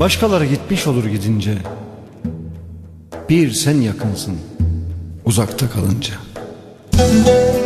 Başkaları gitmiş olur gidince. Bir sen yakınsın uzakta kalınca. Geceyi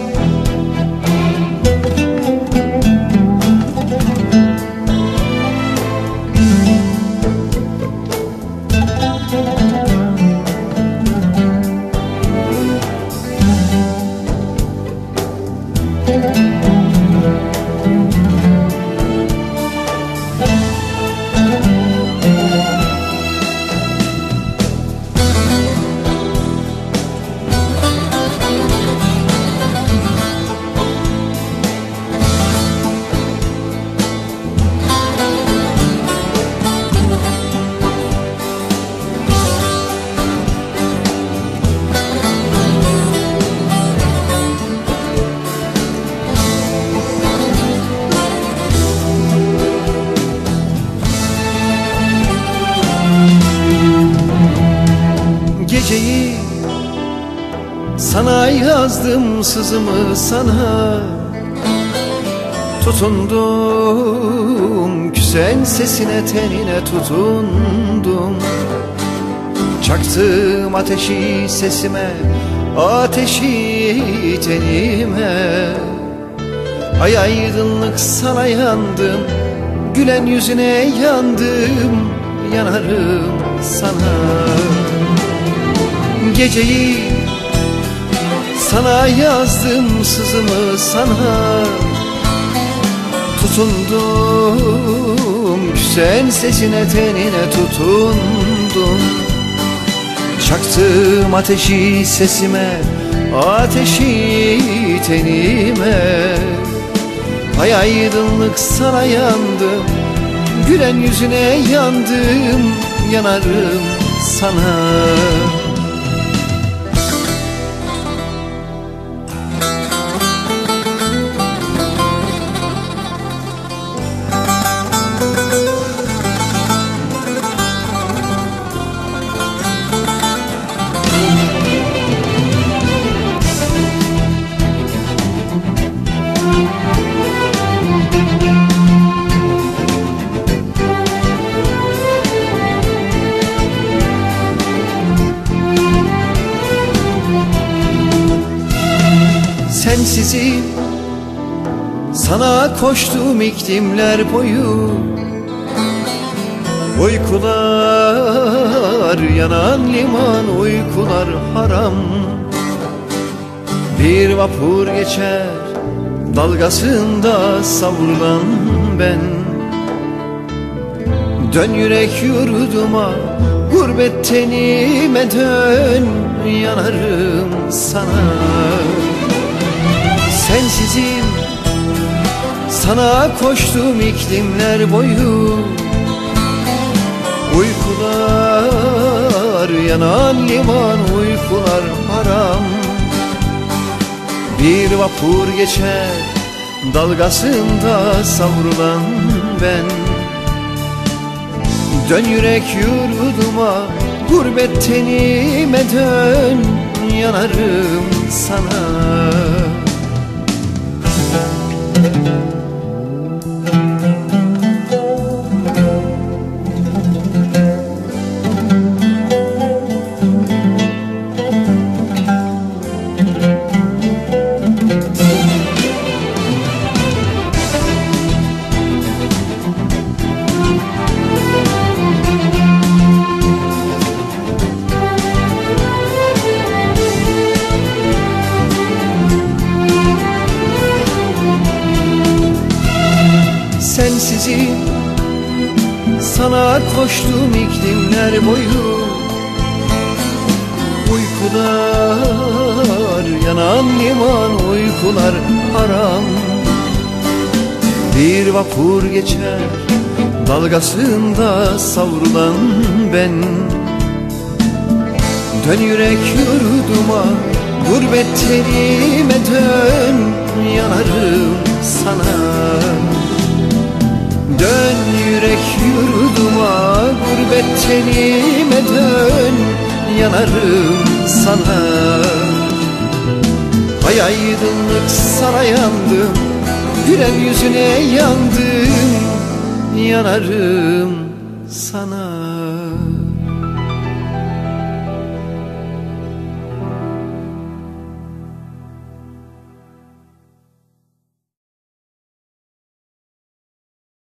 sana yazdım sızımı sana. Tutundum küsen sesine tenine tutundum. Çaktım ateşi sesime ateşi tenime. Ay aydınlık sana yandım Gülen yüzüne yandım Yanarım sana. Geceyi sana yazdım sızımı sana. Tutundum sen sesine tenine tutundum. Çaktım ateşi sesime ateşi tenime. Ay aydınlık sana yandım Gülen yüzüne yandım Yanarım sana Sensizim. Sana koştum iklimler boyu Uykular yanan liman uykular haram. Bir vapur geçer dalgasında savrulan ben. Dön yürek yurduma gurbet tenime dön yanarım sana sana koştum iklimler boyu. Uykular yanan liman uykular haram Bir vapur geçer dalgasında savrulan ben. Dön yürek yurduma gurbet tenime dön yanarım sana Sensizim Sana koştum iklimler boyu. Uykular yanan liman uykular haram. Bir vapur geçer dalgasında savrulan ben. Dön yürek yurduma gurbet terime dön yanarım sana Dön yürek yurduma gurbet tenime dön. Yanarım sana. Ay aydınlık sana yandım Gülen yüzüne yandım. Yanarım sana